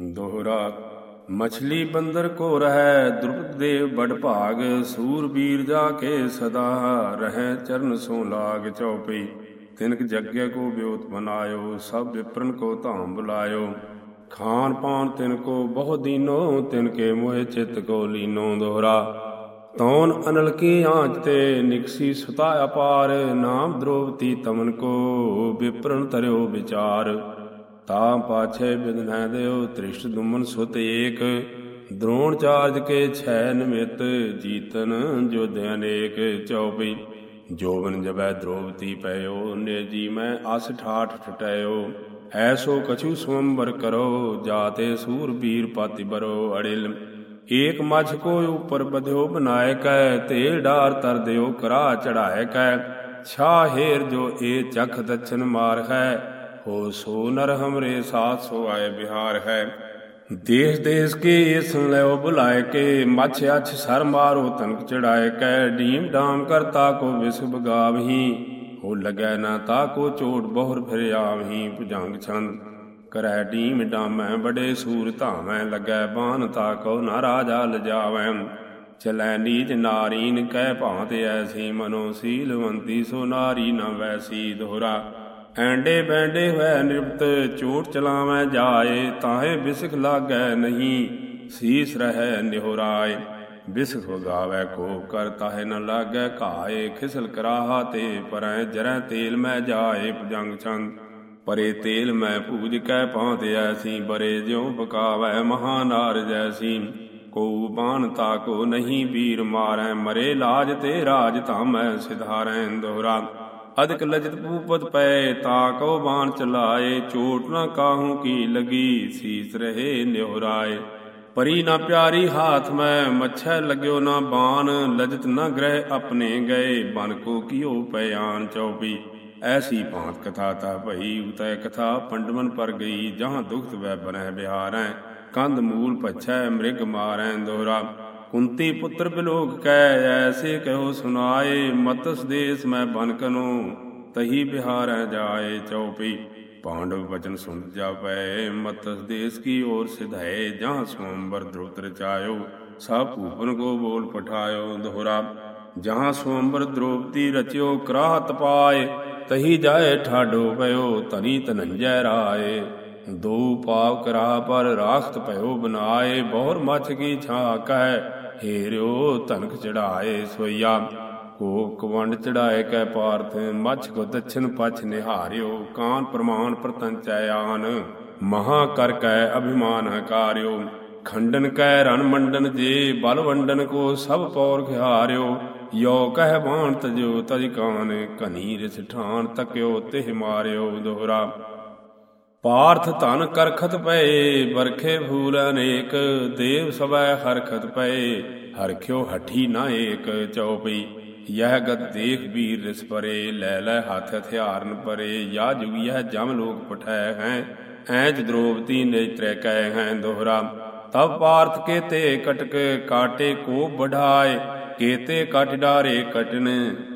ਦੋਹਰਾ, ਮਛਲੀ ਬੰਦਰ ਕੋ ਰਹਿ ਦ੍ਰੁਪਦ ਦੇਵ ਬੜ ਭਾਗ ਸੂਰਬੀਰ ਜਾ ਕੇ ਸਦਾ ਰਹਿ ਚਰਨ ਸੋ ਲਾਗ ਚਉਪਈ। ਤਿਨਕ ਜਗਿਆ ਕੋ ਬਿਉਤ ਬਨਾਇਓ ਸਭ ਵਿਪਰਨ ਕੋ ਧਾਮ ਬੁਲਾਇਓ। ਖਾਨ ਪਾਨ ਤਿਨ ਕੋ ਬਹੁ ਦੀਨੋ, ਤਿਨ ਕੇ ਮੋਹਿ ਚਿਤ ਕੋ ਲੀਨੋ ਦੋਹਰਾ। ਤੌਨ ਅਨਲ ਕੀ ਆਂਚ ਤੇ ਨਿਕਸੀ ਸੁਤਾ ਅਪਾਰ, ਨਾਮ ਦ੍ਰੋਵਤੀ ਤਮਨ ਕੋ ਵਿਪਰਨ ਤਰਿਓ ਵਿਚਾਰ। ਤਾ ਪਾਛੇ ਬਿਦਨੈ ਦਿਓ ਤ੍ਰਿਸ਼ਟ ਦੁਮਨ ਸੁਤ ਏਕ, ਦ੍ਰੋਣ ਚਾਰਜ ਕੇ ਛੈ ਨਿਮਿਤ, ਜੀਤਨ ਜੋਧ ਅਨੇਕ ਚਉਪਈ ਜੋਬਨ ਜਬੈ ਦ੍ਰੋਵਤੀ ਪਇਓ, ਨੇ ਜੀ ਮੈਂ ਅਸ ਠਾਠ ਠਟਇਓ ਐਸੋ ਕਛੂ ਸਵੰਬਰ ਕਰੋ, ਜਾਤੇ ਸੂਰ ਬੀਰ ਪਾਤੀ ਬਰੋ ਅੜਿਲ। ਏਕ ਮਛ ਕੋ ਉਪਰ ਬਧਿਓ ਬਨਾਏ ਕੈ ਤੇ ਡਾਰ ਤਰ ਦਿਓ ਕਰਾ ਚੜਾਏ ਕੈ ਛਾ ਹੇਰ ਜੋ ਏ ਚਖ ਦਛਨ ਮਾਰ ਹੈ ਹੋ ਸੋ ਨਰ ਹਮਰੇ ਸਾਥ ਸੋ ਆਏ ਬਿਹਾਰ ਹੈ। ਦੇਸ ਦੇਸ ਕੇ ਇਹ ਸੁਨ ਲਿਓ ਬੁਲਾਏ ਕੇ, ਮੱਛ ਅਛ ਸਰ ਮਾਰੋ ਤਨਕ ਚੜਾਏ ਕੈ ਢੀਮ ਡਾਮ ਕਰਤਾ ਕੋ ਵਿਸ ਬਗਾਵਹੀ ਹੋ ਲਗੈ ਨਾ ਤਾ ਕੋ ਚੋਟ ਬਹੁਰ ਫਿਰ ਆਵਹੀ, ਭੁਜੰਗ ਛੰਦ ਕਰੈ ਢੀਮ ਡਾਮੈ, ਬੜੇ ਸੂਰ ਧਾਮੈ ਲਗੈ ਬਾਨ ਤਾ ਕੋ ਨਾ ਰਾਜਾ ਲਜਾਵੈ। ਚਲੈ ਨੀਜ ਨਾਰੀਨ ਕਹਿ ਭਾਂਤ ਐਸੀ ਮਨੋ ਸੀਲਵੰਤੀ ਸੋ ਨਾਰੀ ਨਾ ਵੈਸੀ ਦੋਹਰਾ। ਐਂਡੇ ਬੈਂਡੇ ਹੋਇ ਨਿਰਪਤ ਚੋਟ ਚਲਾਵੈ ਜਾਏ, ਤਾਹੇ ਬਿਸਖ ਲਾਗੈ ਨਹੀਂ, ਸੀਸ ਰਹਿ ਨਿਹੁਰਾਏ। ਬਿਸਖ ਗਾਵੈ ਕੋ ਕਰ, ਤਾਹੇ ਨ ਲਾਗੈ ਘਾਏ। ਖਿਸਲ ਕਰਾਹਾ ਤੇ ਪਰੈ, ਜਰੈ ਤੇਲ ਮੈਂ ਜਾਏ, ਭਜੰਗ ਚੰਦ ਪਰੇ ਤੇਲ ਮੈਂ ਪੂਜ ਕੈ ਪਾਂਤ ਐਸੀ, ਬਰੇ ਜਿਉ ਪਕਾਵੈ ਮਹਾਨਾਰ ਜੈਸੀ। ਕੋ ਬਾਣ ਤਾ ਕੋ ਨਹੀਂ, ਵੀਰ ਮਾਰੈ, ਮਰੇ ਲਾਜ ਤੇ ਰਾਜ ਧਾਮੈ ਸਿਧਾਰੈ ਦੋਹਰਾ। ਅਦਿਕ ਲਜਤ ਪੂਪਤ ਪੈ ਤਾ ਕੋ ਬਾਣ ਚਲਾਏ ਚੋਟ ਨਾ ਕਾਹੂ ਕੀ ਲਗੀ, ਸੀਸ ਰਹੇ ਨਿਹੁਰਾਏ ਪਰੀ ਨਾ ਪਿਆਰੀ ਹਾਥ ਮੈਂ, ਮੱਛੈ ਲਗਿਓ ਨਾ ਬਾਣ, ਲਜਤ ਨਾ ਗ੍ਰਹਿ ਆਪਣੇ ਗਏ, ਬਨ ਕੋ ਕੀਓ ਪਿਆਨ ਚਉਪੀ ਐਸੀ ਭਾਂਤ ਕਥਾ ਤਾ ਭਈ, ਉਤੈ ਕਥਾ ਪੰਡਵਨ ਪਰ ਗਈ, ਜਹਾਂ ਦੁਖਤ ਵੈ ਬਨਹਿ ਬਿਹਾਰੈ, ਕੰਧ ਮੂਲ ਪਛੈ ਮ੍ਰਿਗ ਮਾਰੈ ਦੋਹਰਾ ਕੁੰਤੀ ਪੁੱਤਰ ਬਿਲੋਕ ਕੈ ਐਸੇ ਕਹੋ ਸੁਨਾਏ ਮਤਸ ਦੇਸ ਮੈਂ ਬਨ ਕਨੋ, ਤਹੀ ਬਿਹਾਰੈ ਜਾਏ ਚਉਪਈ ਪਾਂਡਵ ਵਚਨ ਸੁਣ ਜਾਪੈ, ਮਤਸ ਦੇਸ ਕੀ ਔਰ ਸਿਧਾਏ, ਜਹਾਂ ਸਵੰਬਰ ਧ੍ਰੁਤ ਰਚਾਇਓ, ਸਭ ਭੂਪਨ ਕੋ ਬੋਲ ਪਠਾਇਓ ਦੋਹਰਾ। ਜਹਾਂ ਸਵੰਬਰ ਦ੍ਰੋਪਤੀ ਰਚਿਓ, ਕਰਾਹਤ ਪਾਏ, ਤਹੀ ਜਾਏ ਠਾਡੋ ਪਇਓ ਤਨੀ ਤਨੰਜੈ ਰਾਏ। ਦੋ ਪਾਪ ਕਰਾ ਪਰ ਰਾਖਤ ਭਇਓ ਬਨਾਏ, ਬਹੁਰ ਮੱਛ ਕੀ ਛਾ ਕਹਿ ਹੀਰਿਓ, ਧਨਕ ਚੜਾਏ ਸੋਇਆ ਕੋ ਕਵੰਡ ਚੜਾਏ ਕੈ ਪਾਰਥ, ਮੱਛ ਕੋ ਦਛਨ ਪਛ ਨਿਹਾਰਿਓ। ਕਾਨ ਪ੍ਰਮਾਨ ਪ੍ਰਤੰਚੈ ਆਨ, ਮਹਾ ਕਰ ਕੈ ਅਭਿਮਾਨ ਹਕਾਰਿਓ। ਖੰਡਨ ਕੈ ਰਨ ਮੰਡਨ ਜੇ, ਬਲ ਵੰਡਨ ਕੋ ਸਭ ਪੌਰ ਖਿਹਾਰਿਓ ਯੋ ਕਹਿ ਬਾਣ ਤਜੋ ਤਜ ਕਾਨ ਕਨੀ ਰਿਸ ਠਾਨ ਤਕਿਓ ਤਿਹ ਮਾਰਿਓ ਦੋਹਰਾ। ਪਾਰਥ ਧਨ ਕਰਖਤ ਪਏ ਬਰਖੇ ਫੂਲ ਅਨੇਕ, ਦੇਵ ਸਭੈ ਹਰਖਤ ਪਏ। ਹਰਖਿਓ ਹਠੀ ਨਾ ਏਕ ਚਉਪਈ, ਯਹ ਗਤ ਦੇਖ ਵੀਰ ਰਿਸ ਪਰੇ, ਲੈ ਲੈ ਹੱਥ ਹਥਿਆਰਨ ਪਰੇ। ਯਾ ਜੁਗ ਯਹ ਜਮ ਲੋਕ ਪਠੈ ਹੈ, ਐਜ ਦ੍ਰੋਪਤੀ ਤ੍ਰੈ ਕਹਿ ਹੈ ਦੋਹਰਾ। ਤਬ ਪਾਰਥ ਕੇ ਤੇ ਕਟਕ, ਕਾਟੇ ਕੋ ਬਢਾਏ ਕੇਤੇ ਕਟ ਡਾਰੇ ਕਟਨ,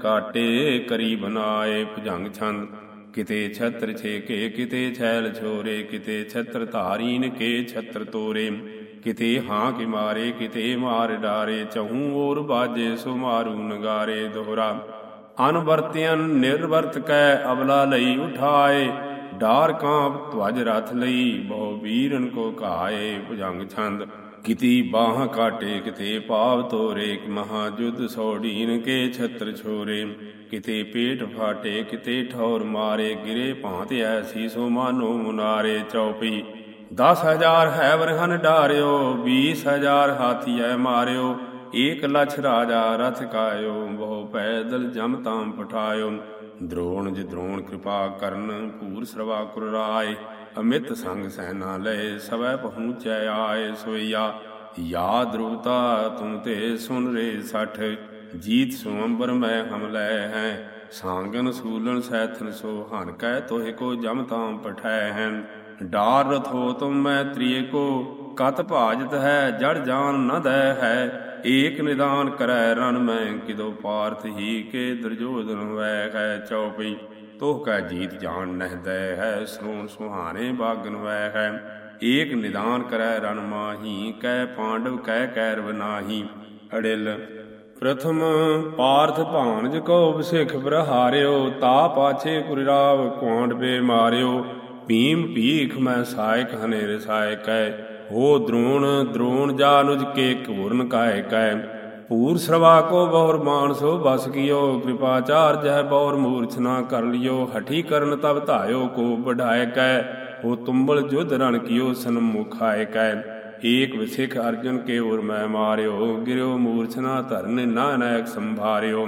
ਕਾਟੇ ਕਰੀ ਬਨਾਏ ਭੁਜੰਗ ਛੰਦ। ਕਿਤੇ ਛਤਰ ਛੇਕੇ, ਕਿਤੇ ਛੈਲ ਛੋਰੇ, ਕਿਤੇ ਛਤਰ ਧਾਰੀਨ ਕੇ ਛਤਰ ਤੋਰੇ। ਕਿਤੇ ਹਾਂ ਕਿ ਮਾਰੇ, ਕਿਤੇ ਮਾਰ ਡਾਰੇ, ਚਹੂ ਔਰ ਬਾਜੇ ਸੁਮਾਰੂ ਨਗਾਰੇ ਦੋਹਰਾ। ਅਨਵਰਤਿਆਨ ਨਿਰਵਰਤ ਕੈ ਅਬਲਾ ਲਈ ਉਠਾਏ, ਡਾਰ ਕਾਂਪ ਧਵਜ ਰਥ ਲਈ ਬਹੁ ਵੀਰਨ ਕੋ ਘਾਏ ਭੁਜੰਗ ਛੰਦ। ਕਿਤੀ ਬਾਹ ਕਾਟੇ, ਕਿਤੇ ਪਾਵ ਤੋਰੇ ਇੱਕ ਮਹਾ ਕੇ ਛਤਰ ਛੋਰੇ। ਕਿਤੇ ਪੇਟ ਫਾਟੇ, ਕਿਤੇ ਠੌਰ ਮਾਰੇ, ਗਿਰੇ ਭਾਂਤ ਐਸੀ ਸੋ ਮਾਨੋ ਮੁਨਾਰੇ। ਚਉਪਈ 10000 ਹੈ ਵਰਹਨ ਡਾਰਿਓ 20000 ਹਾਥੀਐ ਮਾਰਿਓ। ਏਕ ਲਛ ਰਾਜਾ ਰਥ ਕਾਇਓ, ਬਹੁ ਪੈਦਲ ਜਮ ਤਾਮ ਪਠਾਇਓ। ਦ੍ਰੋਣ ਜਿ ਦ੍ਰੋਣ ਕਿਰਪਾ ਕਰਨ ਪੂਰ ਸਰਵਾ ਕੁਰ ਰਾਏ। ਅਮਿਤ ਸੰਗ ਸੈਨਾ ਲਏ ਸਵੈ ਪਹੁੰਚੈ ਆਏ ਸੋਈਆ। ਯਾ ਰੂਤਾ ਤੁਮ ਤੇ ਸੁਨ ਰੇ ਸਠ। ਜੀਤ ਸੁਅੰਬਰ ਮੈਂ ਹਮ ਹੈ। ਸਾੰਗਨ ਸੂਲਨ ਸੈਥਨ ਸੋ ਹਨ ਕਹਿ ਤੋਹਿ ਕੋ ਜਮ ਤਾਮ ਪਠੈ ਹੈ। ਡਾਰ ਰਥੋ ਤੁਮ ਮੈਂ ਤ੍ਰਿਏ ਕੋ, ਕਤ ਭਾਜਤ ਹੈ ਜੜ ਜਾਨ ਨ ਦੈ ਹੈ। ਏਕ ਨਿਦਾਨ ਕਰੈ ਰਨ ਮੈਂ ਕਿਦੋ ਪਾਰਥ ਹੀ ਕੇ ਦਰਜੋਦਨ ਵੈ ਹੈ ਚਉਪਈ। ਤੋਹ ਕੈ ਜੀਤ ਜਾਣ ਨਹਿ ਦੈ ਹੈ ਸੋਨ ਸੁਹਾਣੇ ਬਾਗਨ ਵੈ ਹੈ। ਏਕ ਨਿਦਾਨ ਕਰੈ ਰਣ ਮਾਹੀ ਕਹਿ ਪਾਂਡਵ ਕਹਿ ਕੈਰਵ ਨਾਹੀ। ਅੜਿਲ, ਪ੍ਰਥਮ ਪਾਰਥ ਭਾਨਜ ਕੋ ਬਸਿਖ ਬਰਹਾਰਿਓ ਤਾ ਪਾਛੇ ਕੁਰਿਰਾਵ ਕੁਆਂਡ ਬੇ ਮਾਰਿਓ। ਭੀਮ ਭੀਖ ਮੈਂ ਸਾਇਕ ਹਨੇ ਰਸਾਇ ਕੈ, ਹੋ ਦ੍ਰੋਣ ਦ੍ਰੋਣ ਜਾਨੁਜ ਕੇ ਕੂਰਨ ਕਾਇ ਕੈ। ਪੂਰ ਸਰਵਾ ਕੋ ਬਹੁਰ ਮਾਨਸੋ ਬਸ ਕੀਓ ਕਿਰਪਾਚਾਰ ਜਹ ਬਹੁਰ ਮੂਰਛ ਕਰ ਲਿਓ, ਹਠੀ ਕਰਨ ਤਬ ਧਾਇਓ ਕੋ ਬਢਾਇ ਕੈ, ਹੋ ਤੁੰਬਲ ਜੁਧ ਰਣ ਕੀਓ ਸਨਮੁਖ ਆਇ ਕੈ। ਏਕ ਵਿਸਿਖ ਅਰਜਨ ਕੇ ਉਰ ਮੈਂ ਮਾਰਿਓ, ਗਿਰਿਓ ਮੂਰਛਨਾ ਧਰਨ ਨਾਨਕ ਸੰਭਾਰਿਓ।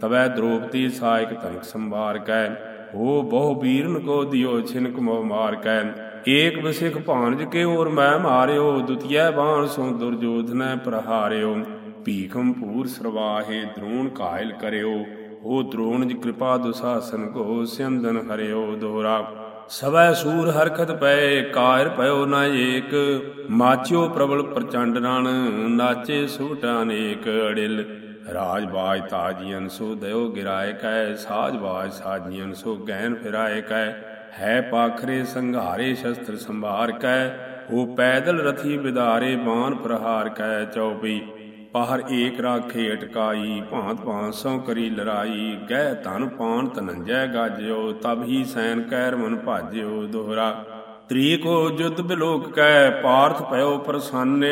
ਤਵੈ ਦ੍ਰੋਪਤੀ ਸਾਇਕ ਤਨਕ ਸੰਭਾਰ ਕੈ, ਹੋ ਬਹੁ ਬੀਰਨ ਕੋ ਦਿਓ ਛਿਨਕ ਮੋ ਮਾਰ ਕੈ। ਏਕ ਵਿਸਿਖ ਭਾਨਜ ਕੇ ਉਰ ਮੈਂ ਮਾਰਿਓ ਦੁਤੀਏ ਬਾਣ ਸੋ ਦੁਰਜੋਧਨੈ ਪ੍ਰਹਾਰਿਓ। ਭੀਖਮ ਪੂਰ ਸਰਵਾਹੇ ਦ੍ਰੋਣ ਕਾਇਲ ਕਰਿਓ, ਹੋ ਦ੍ਰੋਣ ਜੀ ਕਿਰਪਾ ਦੁਸਾਸਨ ਕੋ ਸਿੰਦਨ ਹਰਿਓ ਦੋਹਰਾ ਸਵੈ ਸੂਰ ਹਰਖਤ ਪਏ, ਕਾਇਰ ਪਇਓ ਨਾ ਏਕ। ਮਾਚਿਓ ਪ੍ਰਬਲ ਪ੍ਰਚੰਡ ਰਣ ਨਾਚੇ ਸੁਟ ਅਨੇਕ। ਅੜਿਲ ਰਾਜ ਬਾਜ ਤਾਜੀਨ ਸੋ ਦਇਓ ਗਿਰਾਏ ਕੈ, ਸਾਜ ਬਾਜ ਸਾਜੀਨ ਸੋ ਗੈਨ ਫਿਰਾਏ ਕੈ। ਹੈ ਪਾਖਰੇ ਸੰਘਾਰੇ ਸ਼ਸਤਰ ਸੰਭਾਰ ਕੈ ਉਹ ਪੈਦਲ ਰਥੀ ਵਿਦਾਰੇ ਬਾਣ ਪ੍ਰਹਾਰ ਕੈ। ਚਉਪਈ ਪਾਹਰ ਏਕ ਰਾਖੇ ਅਟਕਾਈ, ਭਾਂਤ ਭਾਂਤ ਸੋ ਕਰੀ ਲੜਾਈ, ਗਹਿ ਧਨ ਪਾਣ ਤਨੰਜੈ ਗਾਜਿਓ, ਤਬ ਹੀ ਸੈਨ ਕੈਰ ਮਨ ਭਾਜਿਓ ਦੋਹਰਾ। ਤ੍ਰੀ ਕੋ ਜੁਦ ਬਿਲੋਕ ਕੈ ਪਾਰਥ ਭਇਓ ਪ੍ਰਸੰਨ,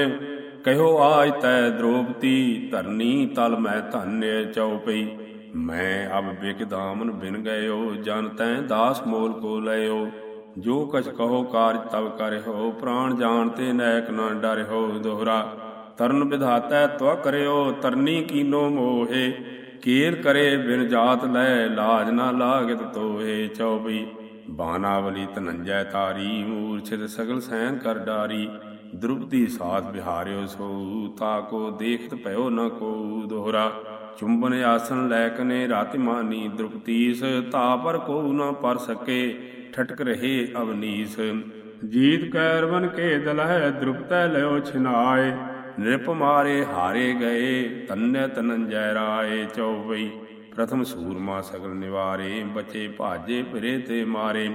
ਕਹਿਓ ਆਜ ਤੈ ਦ੍ਰੋਪਤੀ ਧਰਨੀ ਤਲ ਮੈਂ ਧੰਨਯ ਚਉਪਈ। ਮੈਂ ਅਬ ਬਿਕ ਦਾਮਨ ਬਿਨ ਗਇਓ, ਜਨ ਤੈ ਦਾਸ ਮੋਲ ਕੋ ਲਇਓ। ਜੋ ਕਛ ਕਹੋ ਕਾਰਜ ਤਬ ਕਰਿਓ ਪ੍ਰਾਣ ਜਾਣ ਤੇ ਨੈਕ ਨਾ ਡਰਿਓ ਦੋਹਰਾ। ਤਰਨ ਵਿਧਾਤੈ ਤਵ ਕਰਿਓ ਤਰਨੀ ਕੀਨੋ ਮੋਹੇ, ਕੇਲ ਕਰੇ ਬਿਨ ਜਾਤ ਲੈ ਲਾਜ ਨਾ ਲਾਗਤ ਤੋਏ ਚਉਪਈ ਬਾਨਾਵਲੀ ਤਨੰਜੈ ਤਾਰੀ ਮੂਰਛਿਤ ਸਗਲ ਸੈਨ ਕਰ ਡਾਰੀ, ਦ੍ਰੁਪਦੀ ਸਾਥ ਬਿਹਾਰਿਓ ਸੋ, ਤਾ ਕੋ ਦੇਖਤ ਭਇਓ ਨ ਕੋ ਦੋਹਰਾ, ਚੁੰਬਨ ਆਸਨ ਲੈ ਕਨੇ ਰਾਤਿ ਮਾਨੀ ਦ੍ਰੁਪਤੀਸ ਤਾ ਪਰ ਕੋ ਨ ਪਰ ਸਕੇ, ਠਟਕ ਰਹੇ ਅਵਨੀਸ, ਜੀਤ ਕੈਰਵਨ ਕੇ ਦਲਹਿ ਦ੍ਰੁਪਤੈ ਲਿਓ ਛਿਨਾਏ ਨਿਰਪ ਮਾਰੇ ਹਾਰੇ ਗਏ, ਤੰਨੈ ਤਨੰਜੈ ਰਾਏ ਚਉਪਈ ਪ੍ਰਥਮ ਸੂਰਮਾ ਸਗਲ ਨਿਵਾਰੇ, ਬਚੇ ਭਾਜੇ ਫਿਰੇ ਤੇ ਮਾਰੇ।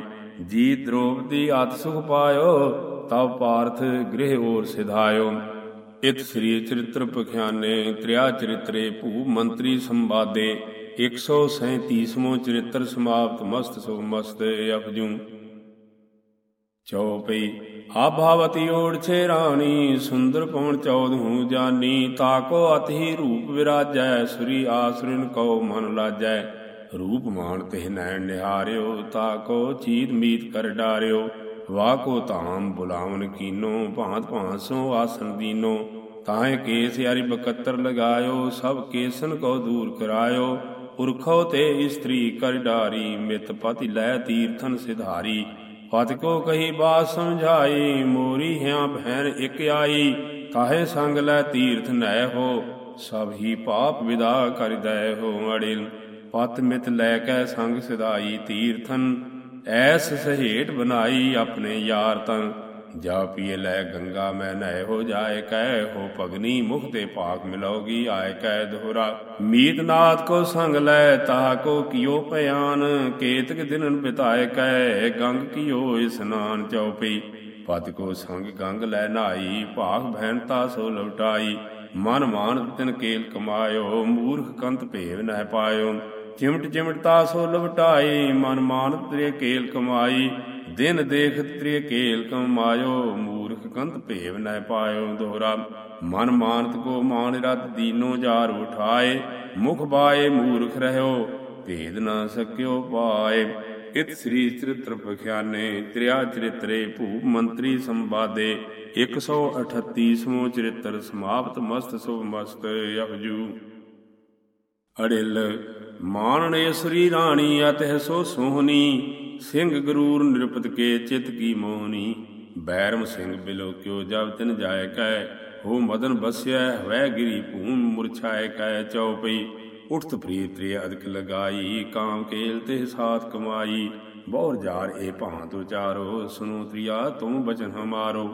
ਜੀ ਦ੍ਰੋਪਦੀ ਅਤ ਸੁਖ ਪਾਇਓ ਤਬ ਪਾਰਥ ਗ੍ਰਹਿ ਔਰ ਸਿਧਾਇਓ। ਇਤ ਸ੍ਰੀ ਚਰਿਤ੍ਰ ਪਖਿਆਨੇ, ਤ੍ਰਿਆ ਚਰਿਤਰੇ ਭੂ ਮੰਤਰੀ ਸੰਵਾਦੇ। 137ਵਾਂ ਚਰਿਤ੍ਰ ਸਮਾਪਤ, ਮਸਤ ਸੋ ਮਸਤ ਅਪਜੂ ਚਉਪਈ। ਆਭਾਵਤੀ ਓੜਛੇ ਰਾਣੀ, ਸੁੰਦਰ ਪਵਨ ਚੌਦਹੂ ਜਾਨੀ ਤਾਕੋ ਅਤਿ ਰੂਪ ਵਿਰਾਜੈ, ਸੁਰੀ ਆਸੁਰਿਨ ਕਉ ਮਨ ਲਾਜੈ। ਰੂਪ ਮਾਨ ਤਿਹ ਨੈਣ ਨਿਹਾਰਿਓ ਤਾਕੋ ਚੀਤ ਮੀਤ ਕਰ ਡਾਰਿਓ। ਵਾਹ ਕੋ ਧਾਮ ਬੁਲਾਵਨ ਕੀਨੋ, ਭਾਂਤ ਭਾਂਤ ਸੋ ਆਸਨ ਦੀਨੋ। ਤਾਹੇ ਕੇਸ ਯਾਰੀ ਬਕੱਤਰ ਲਗਾਇਓ, ਸਭ ਕੇਸਨ ਕੋ ਦੂਰ ਕਰਾਇਓ। ਪੁਰਖੋ ਤੇ ਇਸਤਰੀ ਕਰ ਡਾਰੀ, ਮਿਤ ਪਤੀ ਲੈ ਤੀਰਥਨ ਸਿਧਾਰੀ। ਪਤ ਕੋ ਕਹੀ ਬਾਤ ਸਮਝਾਈ, ਮੋਰੀ ਹਿਆ ਭੈਣ ਇਕ ਆਈ ਕਾਹੇ ਸੰਗ ਲੈ ਤੀਰਥ ਨੈ ਹੋ, ਸਭ ਹੀ ਪਾਪ ਵਿਦਾ ਕਰ ਦੈ ਹੋ ਅੜਿਲ। ਪਤ ਮਿਤ ਲੈ ਕੇ ਸੰਗ ਸਿਧਾਈ ਤੀਰਥਨ, ਐਸ ਸਹੇਟ ਬਣਾਈ ਆਪਣੇ ਯਾਰ ਤਨ। ਜਾ ਪੀਏ ਲੈ ਗੰਗਾ, ਮੈਂ ਨਹਿ ਹੋ ਜਾਏ, ਕਹਿ ਹੋ ਪਗਨੀ ਮੁਖ ਤੇ ਪਾਕ ਮਿਲੋਗੀ ਆਏ ਕਹਿ ਦੋਹਰਾ। ਮੀਤ ਨਾਥ ਕੋ ਸੰਗ ਲੈ ਤਾ ਕੋ ਕਿਓ ਪਿਆਨ ਕੇਤਕ ਦਿਨਨ ਬਿਤਾਏ ਕਹਿ, ਗੰਗ ਕਿਓ ਇਸਨਾਨ ਚਉਪਈ ਪਦ ਕੋ ਸੰਗ ਗੰਗ ਲੈ ਨਾਈ, ਭਾਗ ਭੈਨਤਾ ਸੋ ਲਵਟਾਈ ਮਨ ਮਾਨ ਤਿਨ ਕੇਲ ਕਮਾਇਓ, ਮੂਰਖ ਕੰਤ ਭੇਵ ਨਹਿ ਪਾਇਓ। ਚਿਮਟ ਚਿਮਟਤਾ ਸੋ ਲਵਟਾਈ ਮਨ ਮਾਨ ਤ੍ਰੇ ਕੇਲ ਕਮਾਈ। ਦਿਨ ਦੇਖ ਤ੍ਰੇ ਕੇਲ ਕਮਾਇਓ, ਮੂਰਖ ਕੰਤ ਭੇਵ ਨਹਿ ਪਾਇਓ ਦੋਹਰਾ ਮਨ ਮਾਨਤ ਕੋ ਮਾਨ ਰਤ ਦੀਨੋ ਜਾਰ ਉਠਾਏ, ਮੁਖ ਬਾਏ ਮੂਰਖ ਰਹਿਓ, ਭੇਦ ਨਾ ਸਕਿਓ ਪਾਏ। ਇਤ ਸ੍ਰੀ ਚਰਿਤ੍ਰ ਪਖਿਆਨੇ, ਤ੍ਰਿਆ ਚਰਿਤਰੇ ਭੂਪ ਮੰਤਰੀ ਸੰਵਾਦੇ। 138ਵਾਂ ਚਰਿਤ੍ਰ ਸਮਾਪਤ, ਮਸਤ ਸੁਭ ਮਸਤ ਅਪਜੂ ਅੜਿਲ ਮਾਨਣੇ ਸ੍ਰੀ ਰਾਣੀ ਅਤਿ ਸੋ ਸੋਹਣੀ, ਸਿੰਘ ਗਰੂਰ ਨਿਰਪਤ ਕੇ ਚਿਤ ਕੀ ਮੋਹਨੀ ਬੈਰਮ ਸਿੰਘ ਬਿਲੋ ਕਿਉ ਜਬ ਤਿਨ ਜਾਇ ਕੈ, ਹੋ ਮਦਨ ਬਸਿਆ ਵੈ ਗਿਰੀ ਭੂਮ ਮੁਰਛਾਏ ਕੈ ਚਉਪਈ। ਉਠਤ ਪ੍ਰੀਤ ਤ੍ਰਿਯ ਅਦਕ ਲਗਾਈ, ਕਾਮ ਕੇਲ ਤੇ ਸਾਥ ਕਮਾਈ। ਬਹੁਰ ਜਾਰ ਏ ਭਾਂਤ ਉਚਾਰੋ, ਸੁਨੋ ਤ੍ਰਿਆ ਤੂੰ ਬਚਨ ਹਮਾਰੋ।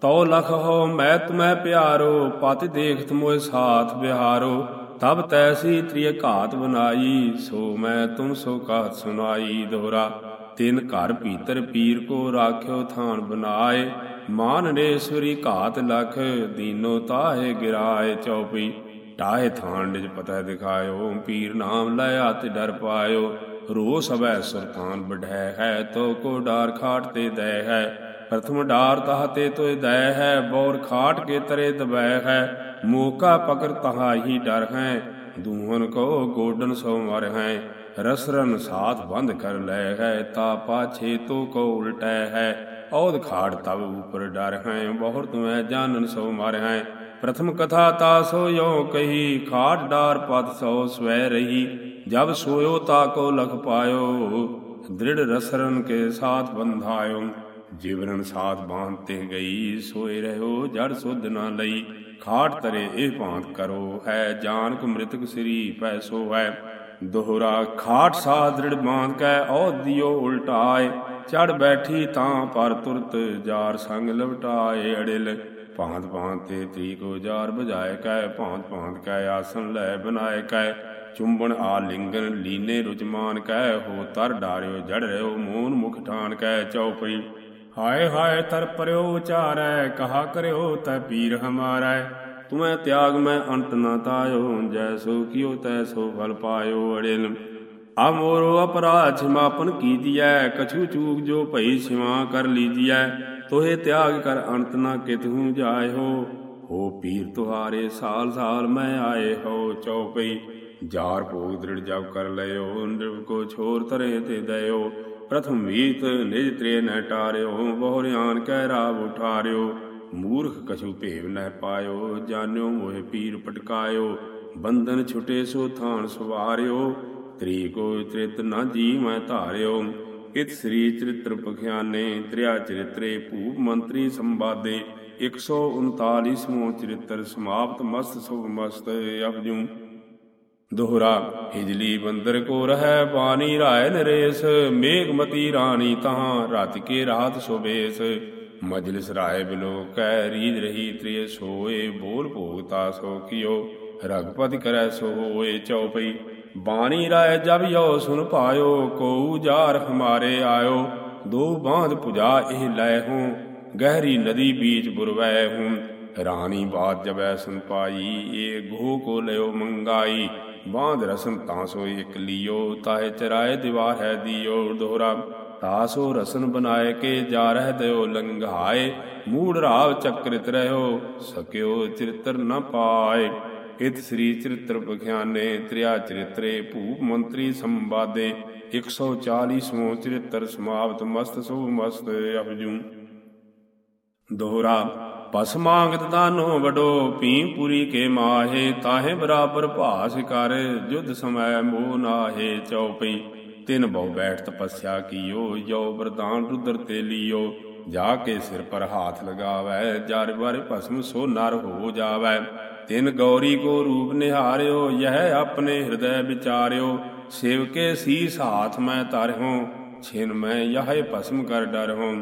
ਤਉ ਲਖ ਹੋ ਮੈਂ ਤੁਮੈ ਪਿਆਰੋ, ਪਤ ਦੇਖਤ ਮੋਇ ਸਾਥ ਬਿਹਾਰੋ। ਤਬ ਤੈਸੀ ਤ੍ਰਿਯ ਘਾਤ ਬਨਾਈ, ਸੋ ਮੈਂ ਤੁਮ ਸੋ ਕਾਤ ਸੁਨਾਈ ਦੋਹਰਾ। ਤਿਨ ਘਰ ਭੀਤਰ ਪੀਰ ਕੋ ਰਾਖਿਓ ਥਾਨ ਬਨਾਏ ਮਾਨਰੇਸ਼ਵਰੀ ਘਾਤ ਲਖ, ਦੀਨੋ ਤਾਹੇ ਗਿਰਾਏ ਚੌਪੀ। ਟਾਹੇ ਥਾਨ ਨਿਜ ਪਤਾ ਦਿਖਾਇਓ, ਪੀਰ ਨਾਮ ਲਿਆ ਤੇ ਡਰ ਪਾਇਓ। ਰੋ ਸਭੈ ਸੁਲਤਾਨ ਬਢੈ ਹੈ, ਤੋ ਕੋ ਡਾਰ ਖਾਟ ਤੇ ਦੈ ਹੈ। ਪ੍ਰਥਮ ਡਾਰ ਤਹ ਤੇ ਤੋਇ ਦੈ ਹੈ, ਬੌਰ ਖਾਟ ਕੇ ਤਰੇ ਦਬੈ ਹੈ। ਮੋਕਾ ਪਕਰ ਤਹਾ ਹੀ ਡਰ ਹੈ, ਦੂਹਨ ਕੋ ਗੋਡਨ ਸੋ ਮਰ ਹੈ। ਰਸਰਨ ਸਾਥ ਬੰਦ ਕਰ ਲੈ ਹੈ, ਤਾ ਪਾਛੇ ਤੋ ਕੋ ਉਲਟੈ ਹੈ। ਔਦ ਖਾੜ ਤਬ ਉਪਰ ਡਰ ਹੈ, ਬਹੁਰ ਤੁਮੈ ਜਾਣਨ ਸੋ ਮਰ ਹੈ। ਪ੍ਰਥਮ ਕਥਾ ਤਾ ਸੋ ਯੋ ਕਹੀ ਖਾਟ ਡਾਰ ਪਦ ਸੋ ਸਵੈ ਰਹੀ। ਜਬ ਸੋਇਓ ਤਾ ਕੋ ਲਖ ਪਾਇਓ, ਦ੍ਰਿੜ ਰਸਰਨ ਕੇ ਸਾਥ ਬੰਧਾਇਓ। ਜੀਵਨ ਸਾਥ ਬਾਂਧਤੇ ਗਈ, ਸੋਏ ਰਹੋ ਜੜ ਸੁਧ ਨਾ ਲਈ। ਖਾਟ ਤਰੇ ਇਹ ਭਾਂਤ ਕਰੋ ਹੈ, ਜਾਨਕ ਮ੍ਰਿਤਕ ਸ੍ਰੀ ਪੈਸੋ ਹੈ ਦੋਹਰਾ ਖਾਟ ਸਾ ਦ੍ਰਿੜ ਬਾਂਧ ਕੈ ਔ ਦਿਓ ਉਲਟਾਏ। ਚੜ ਬੈਠੀ ਤਾਂ ਪਰ ਤੁਰਤ ਜਾਰ ਸੰਗ ਲਵਟਾਏ। ਅੜਿਲ ਭਾਂਤ ਭਾਂਤ ਤੇ ਤੀਕੋ ਜਾਰ ਬਜਾਏ ਕੈ, ਭਾਂਤ ਭਾਂਤ ਕੈ ਆਸਨ ਲੈ ਬਨਾਏ ਕੈ। ਚੁੰਬਣ ਆ ਲਿੰਗਨ ਲੀਨੇ ਰੁਜਮਾਨ ਕੈ, ਹੋ ਤਰ ਡਾਰਿਓ ਜੜ ਰਿਓ ਮੂਨ ਮੁਖ ਠਾਨ ਕੈ। ਚਉਪਈ ਹਾਏ ਹਾਏ ਤਰ ਪਰਿਓ ਉਚਾਰੈ, ਕਹਾ ਕਰਿਓ ਤੈ ਪੀਰ ਹਮਾਰੈ। ਤੁਮੈ ਤਿਆਗ ਮੈਂ ਅੰਤ ਨਾ ਤਾਇਓ, ਜੈ ਸੋ ਕਿਓ ਤੈ ਸੋ ਫਲ ਪਾਇਓ ਅੜਿਲ। ਆ ਮੋਰੋ ਅਪਰਾਧ ਛਮਾਪਨ ਕੀਜੀਐ ਕਛੂ ਚੂਕ ਜੋ ਭਈ ਸਿਵਾ ਕਰ ਲੀਜੀਐ। ਤੋਹੇ ਤਿਆਗ ਕਰ ਅੰਤ ਨਾ ਕਿਤਹੂ ਜਾਇਓ। ਹੋ ਪੀਰ ਤੁਹਾਰੇ ਸਾਲ ਸਾਲ ਮੈਂ ਆਏ ਹੋ ਚਉਪਈ ਜਾਰ ਭੋਗ ਦ੍ਰਿੜ ਜਬ ਕਰ ਲਿਓ ਨਿਰਭ ਕੋ ਛੋਰ ਤਰੇ ਤੇ ਦਇਓ। ਪ੍ਰਥਮ ਵੀਤ ਨਿਜ ਤ੍ਰੇ ਨ ਟਾਰਿਓ ਬਹੁਰਿਆਨ ਕਹਿ ਰਾਵ ਉਠਾਰਿਓ। ਮੂਰਖ ਕਛੂ ਭੇਵ ਨਹਿ ਪਾਇਓ, ਜਾਣਿਓ ਮੋਹਿ ਪੀਰ ਪਟਕਾਇਓ। ਬੰਧਨ ਛੁਟੇ ਸੋ ਥਾਨ ਸਵਾਰਿਓ, ਤ੍ਰੀ ਕੋ ਤ੍ਰਿਤ ਨਾ ਜੀ ਮੈਂ ਧਾਰਿਓ। ਇਤ ਸ੍ਰੀ ਚਰਿਤ੍ਰ ਪਖਿਆਨੇ, ਤ੍ਰਿਆ ਚਰਿਤਰੇ ਭੂਪ ਮੰਤਰੀ ਸੰਵਾਦੇ। 139ਵਾਂ ਚਰਿਤ੍ਰ ਸਮਾਪਤ ਮਸਤ ਸੁਭ ਮਸਤ ਅਪਜੂ ਦੋਹਰਾ ਹਿਜਲੀ ਬੰਦਰ ਕੋ ਰਹਿ ਪਾਣੀ ਰਾਇ ਨਰੇਸ ਮੇਘਮਤੀ ਰਾਣੀ ਤਹਾਂ ਰਤ ਕੇ ਰਾਤ ਸੁਬੇਸ ਮਜਲਿਸ ਰਾਏ ਬਿਲੋ ਕਹਿ ਰੀਜ ਰਹੀ ਤ੍ਰਿਯ ਸੋਏ, ਬੋਲ ਭੋਗਤਾ ਸੋ ਕਿਓ ਰਗਪਤ ਕਰੈ ਸੋ ਹੋਏ ਚਉਪਈ। ਬਾਣੀ ਰਾਏ ਜਬ ਯੋ ਸੁਨ ਪਾਇਓ ਕੋ ਜਾਰ ਹਮਾਰੇ ਆਇਓ। ਦੋ ਬਾਂਧ ਪੁਜਾ ਇਹ ਲੈ ਹੂੰ, ਗਹਿਰੀ ਨਦੀ ਬੀਚ ਬੁਰਵੈ ਹੂੰ। ਰਾਣੀ ਬਾਤ ਜਬੈ ਸੁਨ ਪਾਈ, ਏ ਗੋ ਕੋ ਲਿਓ ਮੰਗਾਈ। ਬਾਂਧ ਰਸਨ ਤਾਂ ਸੋ ਇਕ ਲਿਓ, ਤਾਹੇ ਚਰਾਏ ਦੀਵਾਰ ਹੈ ਦਿਓ ਦੋਹਰਾ ਤਾਸੋ ਰਸਨ ਬਨਾਏ ਕੇ ਜਾ ਰਹਿ ਦਿਓ ਲੰਘਾਏ। ਮੂੜ ਰਾਵ ਚਕ੍ਰਿਤ ਰਹਿਓ, ਸਕਿਓ ਚਰਿਤਰ ਨ ਪਾਏ। ਇਤ ਸ੍ਰੀ ਚਰਿਤ੍ਰ ਬਖਿਆਨੇ ਤ੍ਰਿਆ ਚਰਿਤਰੇ, ਭੂਪ ਮੰਤਰੀ ਸੰਵਾਦੇ। 140ਵਾਂ ਚਰਿਤ੍ਰ ਸਮਾਪਤ ਮਸਤ ਸੁਭ ਮਸਤ ਅਪਜੂ। ਦੋਹਰਾ ਪਸ ਮੰਗਤ ਦਾਨੋ ਵਡੋ ਪੁਰੀ ਕੇ ਮਾਹੇ, ਤਾਹੇ ਬਰਾਬਰ ਭਾਸ ਕਰ, ਜੁਧ ਸਮੈ ਮੋਹ ਨਾਹੇ ਚਉਪਈ ਤਿਨ ਬਹੁ ਬੈਠ ਤਪੱਸਿਆ ਕੀਓ ਜੋ ਵਰਦਾਨ ਰੁਦਰ ਤੇ ਲਿਓ। ਜਾ ਕੇ ਸਿਰ ਪਰ ਹਾਥ ਲਗਾਵੈ, ਜਰ ਬਰ ਭਸਮ ਸੋ ਨਰ ਹੋ ਜਾਵੈ। ਤਿਨ ਗੌਰੀ ਕੋ ਰੂਪ ਨਿਹਾਰਿਓ, ਯਹ ਆਪਣੇ ਹਿਰਦੈ ਵਿਚਾਰਿਓ। ਸੇਵਕੇ ਸੀਸ ਹਾਥ ਮੈਂ ਧਰਿਓ ਛਿਨ ਮੈਂ ਯਹ ਭਸਮ ਕਰ ਡਰਹੁ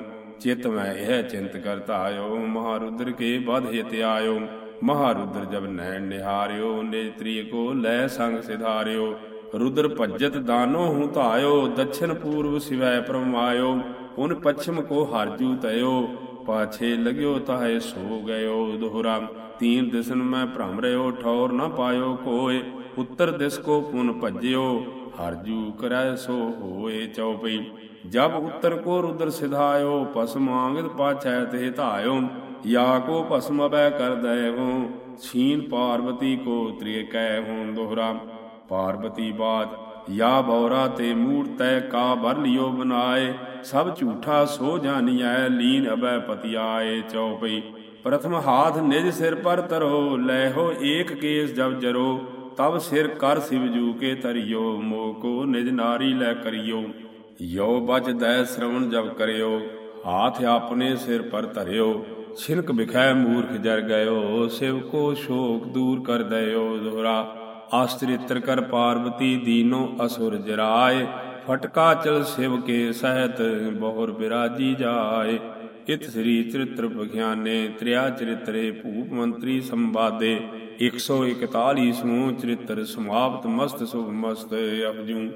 ਚਿਤ ਮੈਂ ਇਹ ਚਿੰਤ ਕਰਤਾ ਆਇਓ, ਮਹਾਰੁਦਰ ਕੇ ਬਧ ਹਿਤ ਆਇਓ। ਮਹਾਰੁਦਰ ਜਬ ਨੈਣ ਨਿਹਾਰਿਓ ਨੇਤਰੀ ਕੋ ਲੈ ਸੰਗ ਸਿਧਾਰਿਓ। ਰੁਦਰ ਭਜਤ ਦਾਨੋ ਹੂੰ ਧਾਇਓ, ਦਛਨ ਪੂਰਬ ਸਿਵੈ ਪਰਮਾਇਓ ਉਨ ਪਛਮ ਕੋ ਹਰਜੂ ਤਇਓ, ਪਾਛੇ ਲਗਿਓ ਤਾਹੇ ਸੋ ਗਇਓ ਦੋਹਰਾ। ਤੀਨ ਦਿਸਨ ਮੈਂ ਭ੍ਰਮ ਰਿਓ, ਠੌਰ ਨਾ ਪਾਇਓ ਕੋਏ। ਉੱਤਰ ਦਿਸ ਕੋ ਪੁਨ ਭਜਿਓ ਹਰਜੂ ਕਰੈ ਸੋ ਹੋਏ ਚਉਪਈ। ਜਬ ਉਤਰ ਕੋ ਰੁਦਰ ਸਿਧਾਇਓ ਪਸ ਮੰਗਤ ਪਾਛੈ ਤੇ ਧਾਇਓ, ਯਾ ਕੋ ਭਸਮ ਬੈ ਕਰ ਦਇਓ ਛੀਨ ਪਾਰਵਤੀ ਕੋ ਤ੍ਰਿਯ ਹੋਂ ਦੋਹਰਾ। ਪਾਰਵਤੀ ਬਾਤ, ਯਾ ਬੌਰਾ ਤੇ ਮੂੜ ਤੈ ਕਾ ਭਰ ਲਿਓ ਬਨਾਏ, ਸਭ ਝੂਠਾ ਸੋ ਜਾਣੀਐ ਲੀਨ ਅਬੈ ਪਤੀ ਆਏ ਚਉਪਈ। ਪ੍ਰਥਮ ਹਾਥ ਨਿਜ ਸਿਰ ਪਰ ਤਰੋ ਲੈ ਹੋ ਏਕ ਕੇਸ ਜਬ ਜਰੋ, ਤਬ ਸਿਰ ਕਰ ਸਿਵਜੂ ਕੇ ਤਰਿਓ ਮੋ ਕੋ ਨਿਜ ਨਾਰੀ ਲੈ ਕਰਿਓ। ਯੋ ਬਜ ਦੈ ਸ਼ਰਵਣ ਜਬ ਕਰਿਓ, ਹਾਥ ਆਪਣੇ ਸਿਰ ਪਰ ਧਰਿਓ ਛਿਨਕ ਬਿਖੈ ਮੂਰਖ ਜਰ ਗਇਓ, ਸਿਵ ਕੋ ਸ਼ੋਕ ਦੂਰ ਕਰ ਦਇਓ ਦੋਹਰਾ ਆਸਤ੍ਰਿਤਰ ਕਰ ਪਾਰਵਤੀ ਦੀਨੋ ਅਸੁਰ ਜਰਾਏ, ਫਟਕਾ ਚਲ ਸਿਵ ਕੇ ਸਹਿਤ ਬਹੁਰ ਬਿਰਾਜੀ ਜਾਏ। ਇਤ ਸ੍ਰੀ ਚਰਿਤ੍ਰ ਬਖਿਆਨੇ ਤ੍ਰਿਆ ਚਰਿਤਰੇ, ਭੂਪ ਮੰਤਰੀ ਸੰਵਾਦੇ 141ਵਾਂ ਚਰਿਤ੍ਰ ਸਮਾਪਤ ਮਸਤ ਸੁਭ ਮਸਤ ਅਪਜੂ